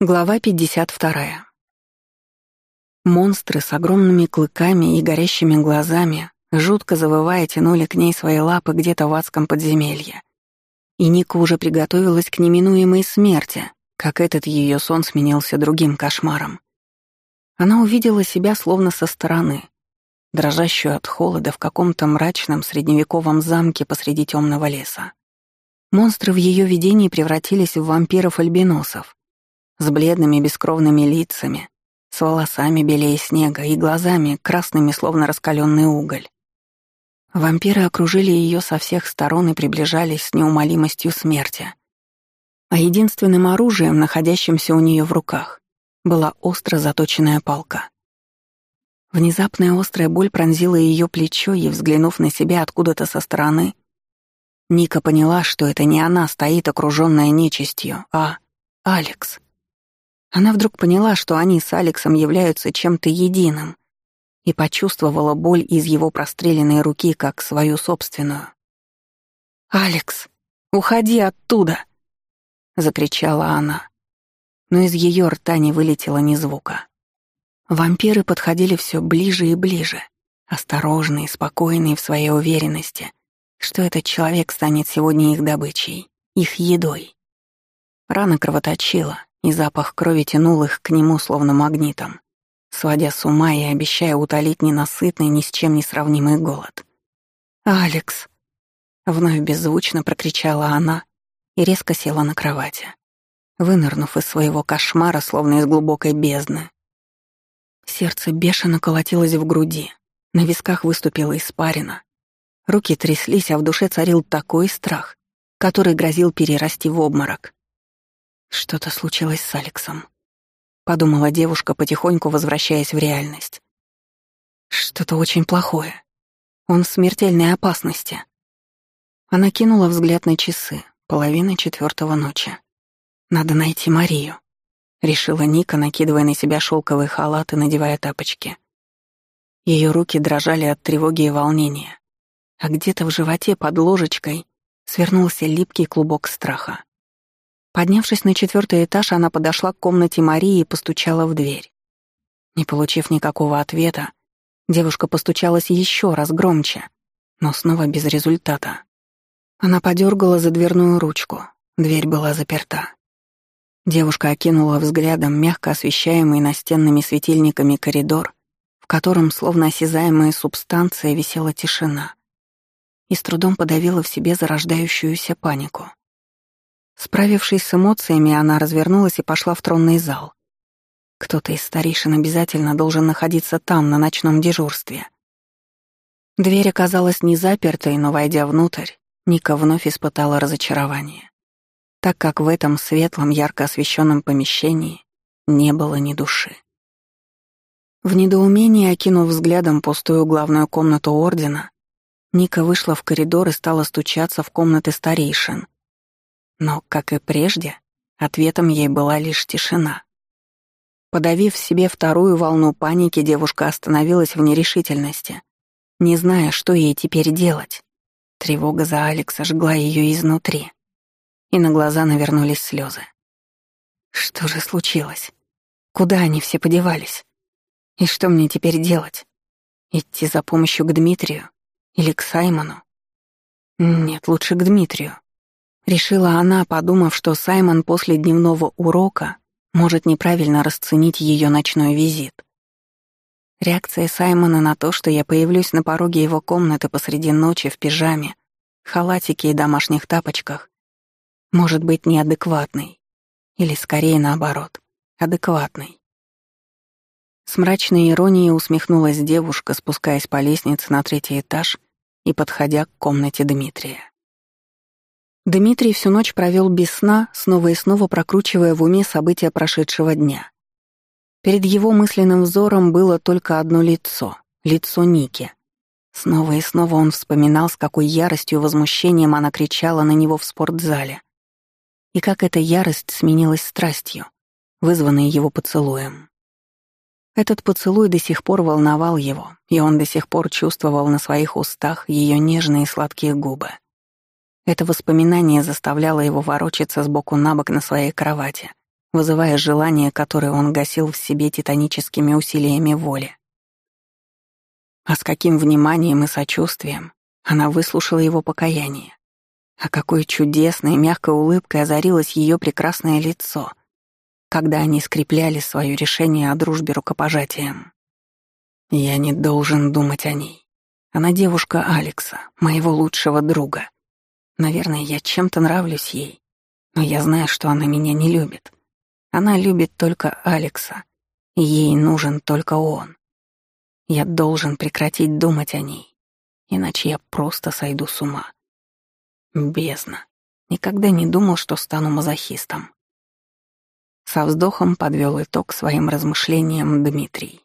Глава 52. Монстры с огромными клыками и горящими глазами, жутко завывая, тянули к ней свои лапы где-то в адском подземелье. И Ника уже приготовилась к неминуемой смерти, как этот ее сон сменился другим кошмаром. Она увидела себя словно со стороны, дрожащую от холода в каком-то мрачном средневековом замке посреди темного леса. Монстры в ее видении превратились в вампиров-альбиносов, с бледными бескровными лицами, с волосами белее снега и глазами, красными, словно раскаленный уголь. Вампиры окружили ее со всех сторон и приближались с неумолимостью смерти. А единственным оружием, находящимся у нее в руках, была остро заточенная палка. Внезапная острая боль пронзила ее плечо, и, взглянув на себя откуда-то со стороны, Ника поняла, что это не она стоит, окруженная нечистью, а Алекс. Она вдруг поняла, что они с Алексом являются чем-то единым, и почувствовала боль из его простреленной руки как свою собственную. «Алекс, уходи оттуда!» — закричала она. Но из ее рта не вылетело ни звука. Вампиры подходили все ближе и ближе, осторожные, спокойные в своей уверенности, что этот человек станет сегодня их добычей, их едой. Рана кровоточила, и запах крови тянул их к нему словно магнитом, сводя с ума и обещая утолить ненасытный, ни с чем не сравнимый голод. «Алекс!» — вновь беззвучно прокричала она и резко села на кровати, вынырнув из своего кошмара, словно из глубокой бездны. Сердце бешено колотилось в груди, на висках выступила испарина. Руки тряслись, а в душе царил такой страх, который грозил перерасти в обморок. Что-то случилось с Алексом. Подумала девушка, потихоньку возвращаясь в реальность. Что-то очень плохое. Он в смертельной опасности. Она кинула взгляд на часы, половина четвертого ночи. Надо найти Марию. Решила Ника, накидывая на себя шелковый халат и надевая тапочки. Ее руки дрожали от тревоги и волнения, а где-то в животе под ложечкой свернулся липкий клубок страха. Поднявшись на четвертый этаж, она подошла к комнате Марии и постучала в дверь. Не получив никакого ответа, девушка постучалась еще раз громче, но снова без результата. Она подергала за дверную ручку. Дверь была заперта. Девушка окинула взглядом мягко освещаемый настенными светильниками коридор, в котором, словно осязаемая субстанция, висела тишина, и с трудом подавила в себе зарождающуюся панику. Справившись с эмоциями, она развернулась и пошла в тронный зал. Кто-то из старейшин обязательно должен находиться там, на ночном дежурстве. Дверь оказалась не запертой, но, войдя внутрь, Ника вновь испытала разочарование, так как в этом светлом, ярко освещенном помещении не было ни души. В недоумении, окинув взглядом пустую главную комнату Ордена, Ника вышла в коридор и стала стучаться в комнаты старейшин — но, как и прежде, ответом ей была лишь тишина. Подавив в себе вторую волну паники, девушка остановилась в нерешительности, не зная, что ей теперь делать. Тревога за Алекса жгла ее изнутри, и на глаза навернулись слезы. Что же случилось? Куда они все подевались? И что мне теперь делать? Идти за помощью к Дмитрию или к Саймону? Нет, лучше к Дмитрию. Решила она, подумав, что Саймон после дневного урока может неправильно расценить ее ночной визит. Реакция Саймона на то, что я появлюсь на пороге его комнаты посреди ночи в пижаме, халатике и домашних тапочках, может быть неадекватной. Или скорее наоборот, адекватной. С мрачной иронией усмехнулась девушка, спускаясь по лестнице на третий этаж и подходя к комнате Дмитрия. Дмитрий всю ночь провел без сна, снова и снова прокручивая в уме события прошедшего дня. Перед его мысленным взором было только одно лицо — лицо Ники. Снова и снова он вспоминал, с какой яростью и возмущением она кричала на него в спортзале. И как эта ярость сменилась страстью, вызванной его поцелуем. Этот поцелуй до сих пор волновал его, и он до сих пор чувствовал на своих устах ее нежные сладкие губы. Это воспоминание заставляло его ворочаться с боку на бок на своей кровати, вызывая желание, которое он гасил в себе титаническими усилиями воли. А с каким вниманием и сочувствием она выслушала его покаяние. А какой чудесной, мягкой улыбкой озарилось ее прекрасное лицо, когда они скрепляли свое решение о дружбе рукопожатием. Я не должен думать о ней. Она девушка Алекса, моего лучшего друга. Наверное, я чем-то нравлюсь ей, но я знаю, что она меня не любит. Она любит только Алекса, и ей нужен только он. Я должен прекратить думать о ней, иначе я просто сойду с ума. Бездна. Никогда не думал, что стану мазохистом. Со вздохом подвел итог своим размышлениям Дмитрий.